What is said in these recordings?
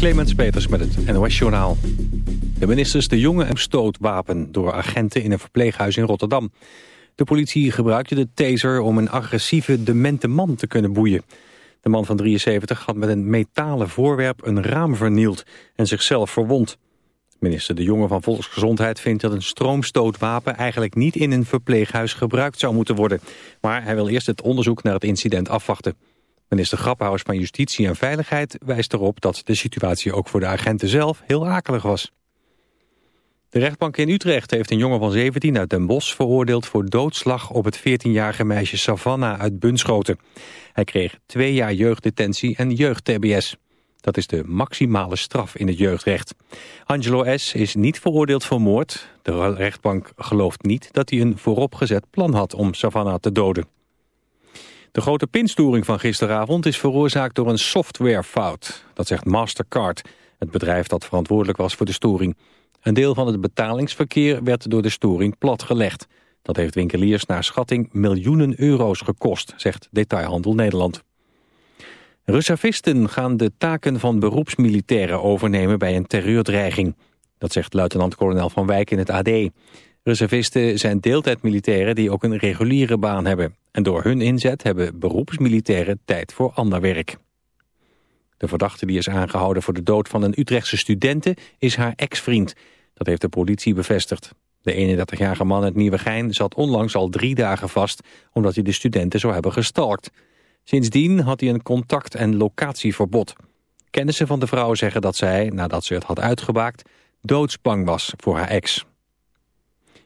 Clemens Peters met het NOS Journaal. De ministers De Jonge en stootwapen door agenten in een verpleeghuis in Rotterdam. De politie gebruikte de taser om een agressieve, demente man te kunnen boeien. De man van 73 had met een metalen voorwerp een raam vernield en zichzelf verwond. Minister De Jonge van Volksgezondheid vindt dat een stroomstootwapen eigenlijk niet in een verpleeghuis gebruikt zou moeten worden. Maar hij wil eerst het onderzoek naar het incident afwachten. Minister Grappenhaus van Justitie en Veiligheid wijst erop dat de situatie ook voor de agenten zelf heel akelig was. De rechtbank in Utrecht heeft een jongen van 17 uit Den Bosch veroordeeld voor doodslag op het 14-jarige meisje Savannah uit Bunschoten. Hij kreeg twee jaar jeugddetentie en jeugd-TBS. Dat is de maximale straf in het jeugdrecht. Angelo S. is niet veroordeeld voor moord. De rechtbank gelooft niet dat hij een vooropgezet plan had om Savannah te doden. De grote pinstoring van gisteravond is veroorzaakt door een softwarefout. Dat zegt Mastercard, het bedrijf dat verantwoordelijk was voor de storing. Een deel van het betalingsverkeer werd door de storing platgelegd. Dat heeft winkeliers naar schatting miljoenen euro's gekost, zegt Detailhandel Nederland. Reservisten gaan de taken van beroepsmilitairen overnemen bij een terreurdreiging. Dat zegt luitenant-kolonel Van Wijk in het AD. Reservisten zijn deeltijdmilitairen die ook een reguliere baan hebben. En door hun inzet hebben beroepsmilitairen tijd voor ander werk. De verdachte die is aangehouden voor de dood van een Utrechtse studente is haar ex-vriend. Dat heeft de politie bevestigd. De 31-jarige man uit Nieuwegein zat onlangs al drie dagen vast... omdat hij de studenten zou hebben gestalkt. Sindsdien had hij een contact- en locatieverbod. Kennissen van de vrouw zeggen dat zij, nadat ze het had uitgebaakt... doodsbang was voor haar ex.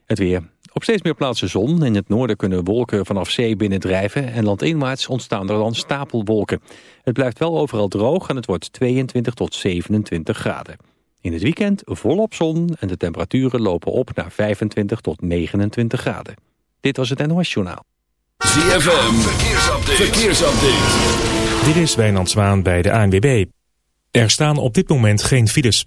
Het weer. Op steeds meer plaatsen zon. In het noorden kunnen wolken vanaf zee binnendrijven... en landinwaarts ontstaan er dan stapelwolken. Het blijft wel overal droog en het wordt 22 tot 27 graden. In het weekend volop zon en de temperaturen lopen op naar 25 tot 29 graden. Dit was het NOS Journaal. ZFM, verkeersupdate. verkeersupdate. Dit is Wijnand Zwaan bij de ANWB. Er staan op dit moment geen files.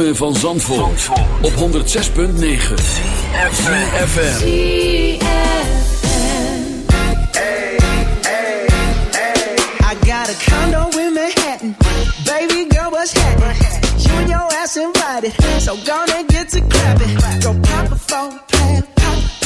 Ritme van Zandvoort, op 106.9 FM. I got a condo in Manhattan. Baby girl, what's happening? You and your ass invited. So gonna get to clapping. Go pop a plan.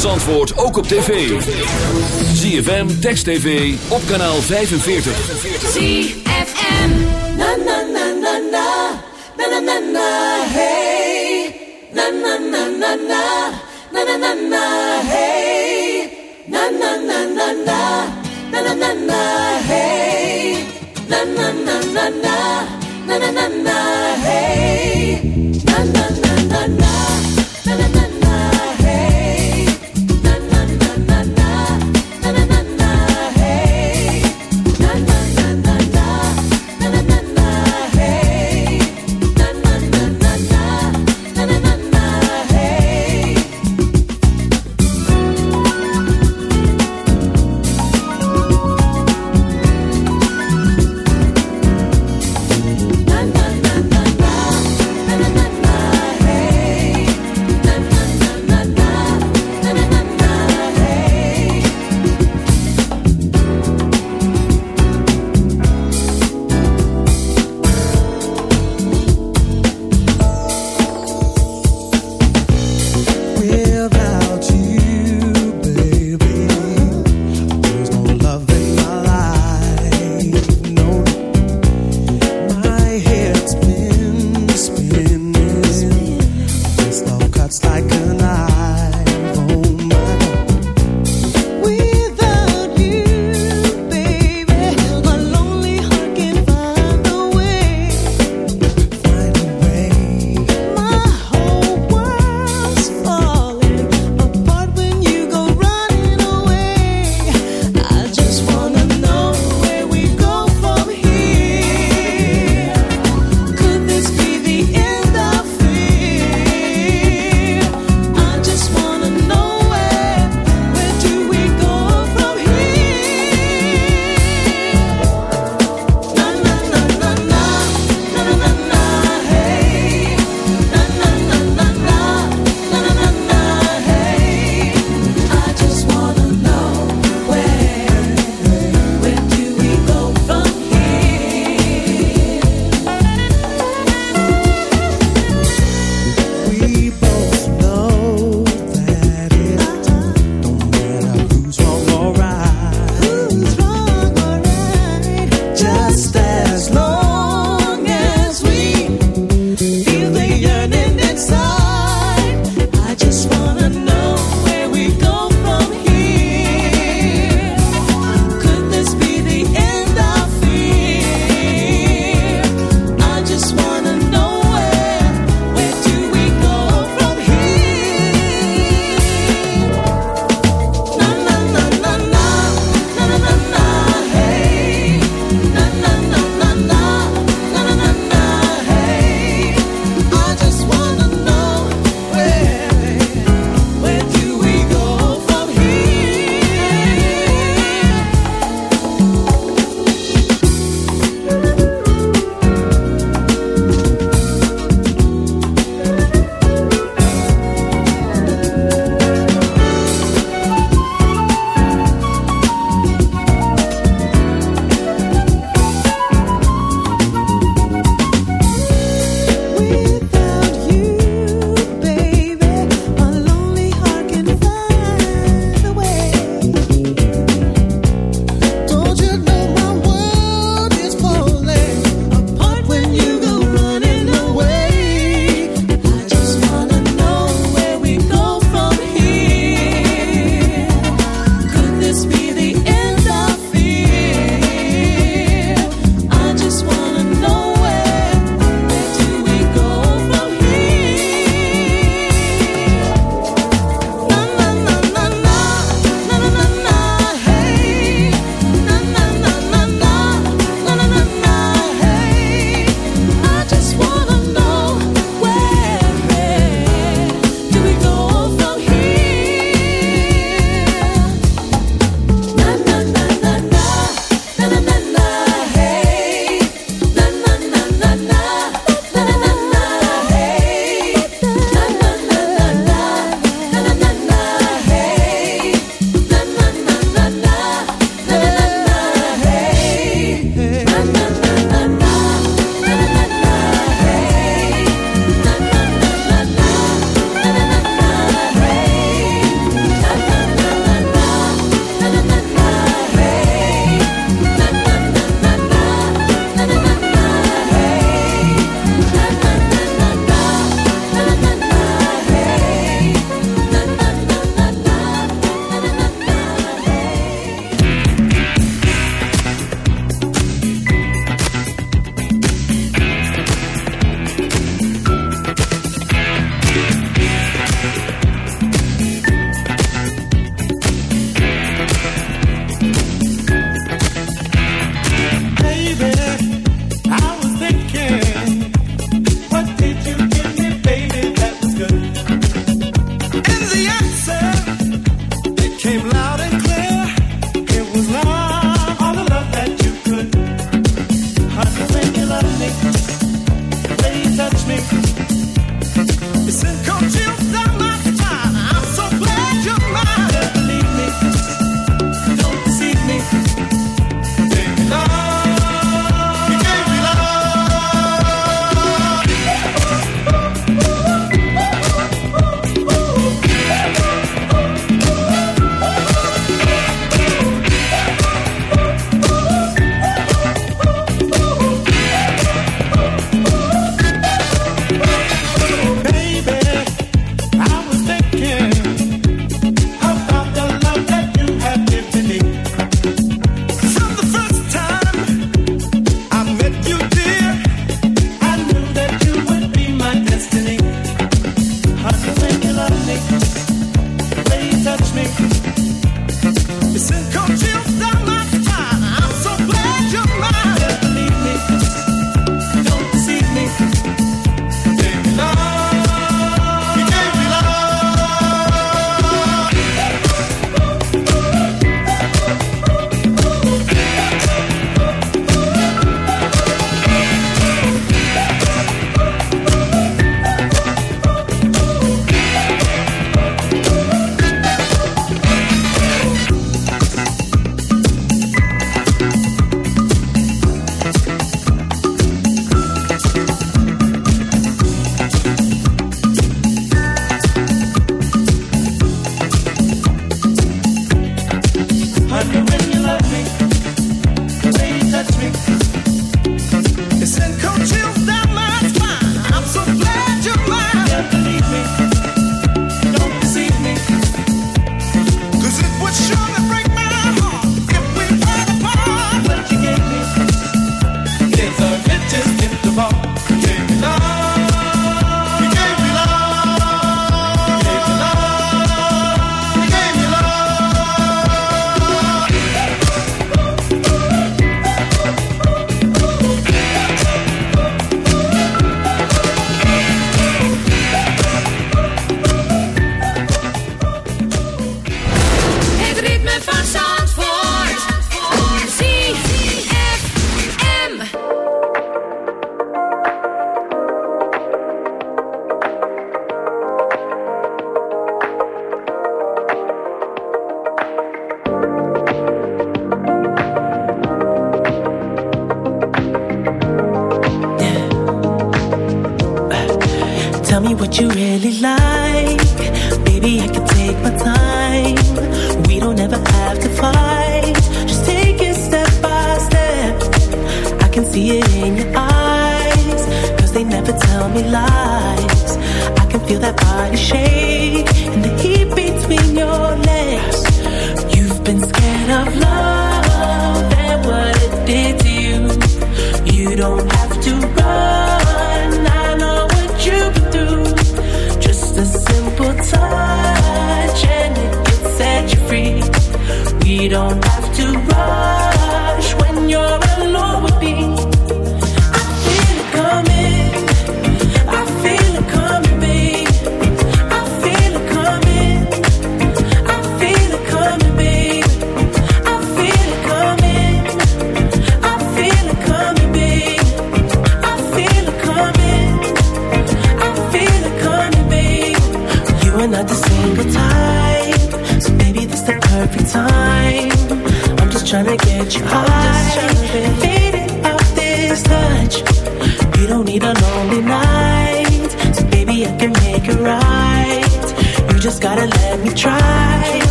van Zandvoort ook op tv. ZFM, Text TV, op kanaal 45. ZFM. Na na na na na, na na na na, hey. Na na na na na, na na na na, hey. Na na na na na, na na na na, hey. Na na na na na, na na na na, hey. Na na na na na, na na na.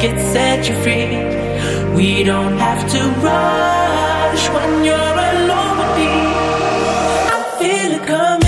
It set you free. We don't have to rush when you're alone with me. I feel it coming.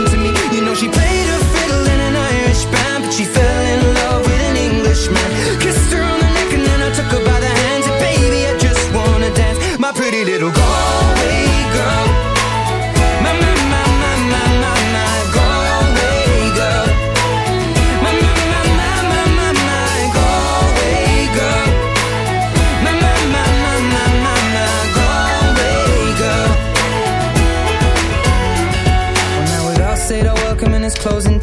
You know she played a fiddle in an Irish band, but she fell in love with an Englishman. Kissed her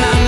I'm.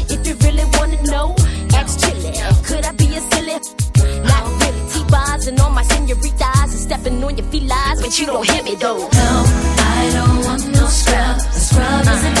Buzzing on my senoritas and stepping on your felines, but you don't hit me though. No, I don't want no scrub. A scrub uh. is a